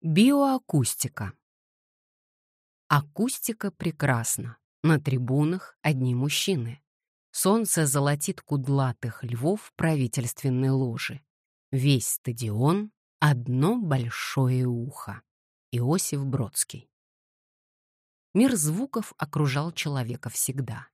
Биоакустика. Акустика прекрасна. На трибунах одни мужчины. Солнце золотит кудлатых львов правительственной ложи. Весь стадион — одно большое ухо. Иосиф Бродский. Мир звуков окружал человека всегда.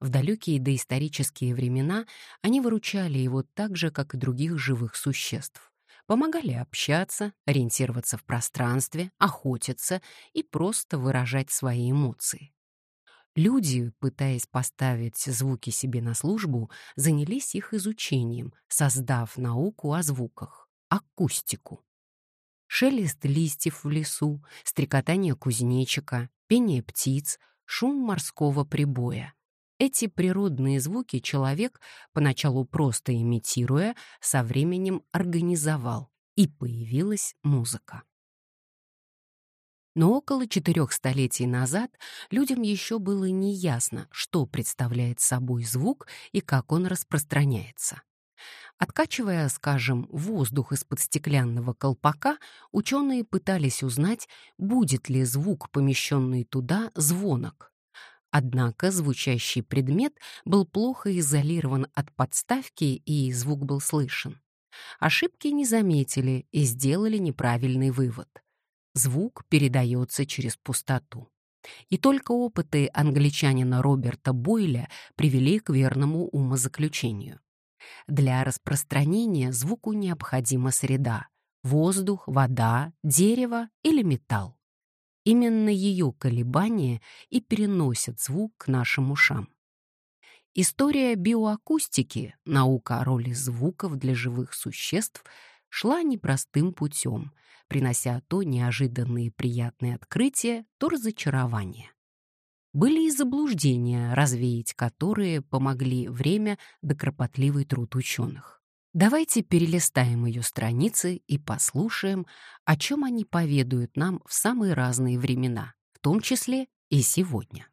В далекие доисторические времена они выручали его так же, как и других живых существ помогали общаться, ориентироваться в пространстве, охотиться и просто выражать свои эмоции. Люди, пытаясь поставить звуки себе на службу, занялись их изучением, создав науку о звуках — акустику. Шелест листьев в лесу, стрекотание кузнечика, пение птиц, шум морского прибоя — эти природные звуки человек, поначалу просто имитируя, со временем организовал, и появилась музыка. Но около четырех столетий назад людям еще было неясно, что представляет собой звук и как он распространяется. Откачивая, скажем, воздух из-под стеклянного колпака, ученые пытались узнать, будет ли звук, помещенный туда, звонок. Однако звучащий предмет был плохо изолирован от подставки, и звук был слышен. Ошибки не заметили и сделали неправильный вывод. Звук передается через пустоту. И только опыты англичанина Роберта Бойля привели к верному умозаключению. Для распространения звуку необходима среда — воздух, вода, дерево или металл. Именно ее колебания и переносят звук к нашим ушам. История биоакустики, наука о роли звуков для живых существ, шла непростым путем, принося то неожиданные приятные открытия, то разочарования. Были и заблуждения, развеять которые помогли время да кропотливый труд ученых. Давайте перелистаем ее страницы и послушаем, о чем они поведают нам в самые разные времена, в том числе и сегодня.